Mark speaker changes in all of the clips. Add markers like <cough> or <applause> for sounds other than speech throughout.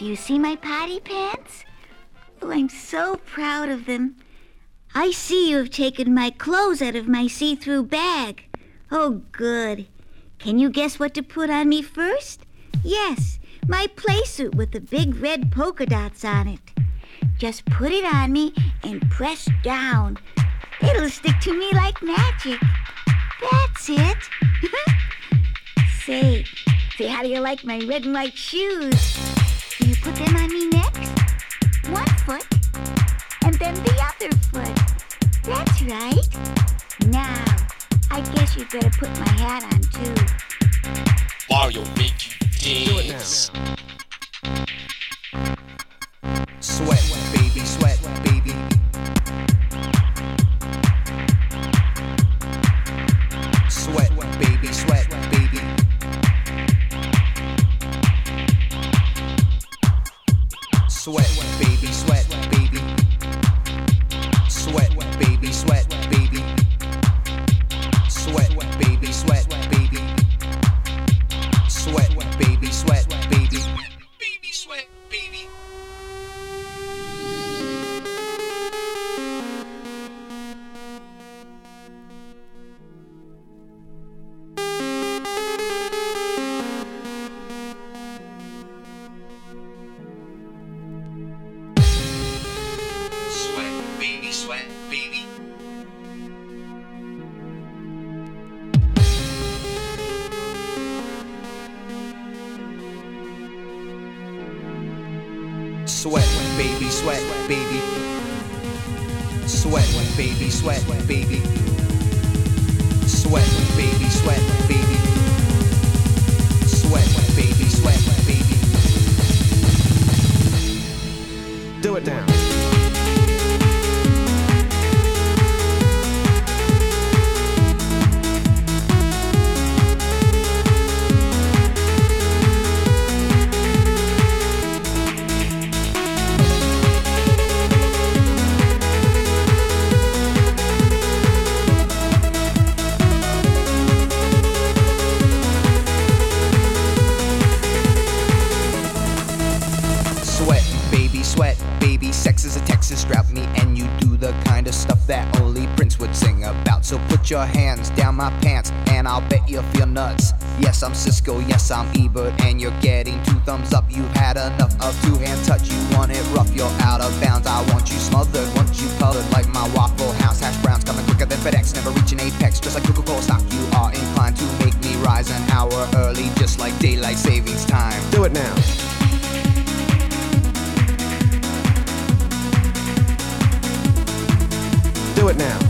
Speaker 1: Do you see my potty pants? Oh, I'm so proud of them. I see you have taken my clothes out of my see through bag. Oh, good. Can you guess what to put on me first? Yes, my play suit with the big red polka dots on it. Just put it on me and press down. It'll stick to me like magic. That's it. <laughs> say, say, how do you like my red and white shoes? Do you put them on me next? One foot, and then the other foot. That's right. Now, I guess you better put my hat on too.
Speaker 2: Mario make you
Speaker 3: Do it
Speaker 2: dance.
Speaker 3: now. Sweat, baby, sweat, baby. Sweat, baby, sweat, Sweat, your hands down my pants, and I'll bet you'll feel nuts. Yes, I'm Siskel, yes, I'm Ebert, and you're getting two thumbs up. You've had enough of two hand touch. You want it rough, you're out of bounds. I want you smothered, want you colored like my Waffle House. Hash browns coming quicker than FedEx, never reaching apex. Just like Coca Cola stock, you are inclined to make me rise an hour early, just like daylight savings time. Do it now. Do it now.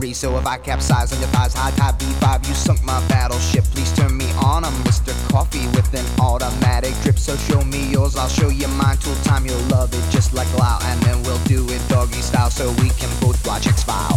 Speaker 3: So if I capsize on your thighs, high tide B5, you sunk my battleship. Please turn me on. I'm Mr. Coffee with an automatic drip. So show me yours, I'll show you mine. Tool time, you'll love it just like Lyle, and then we'll do it doggy style, so we can both watch X Files.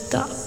Speaker 4: Stop.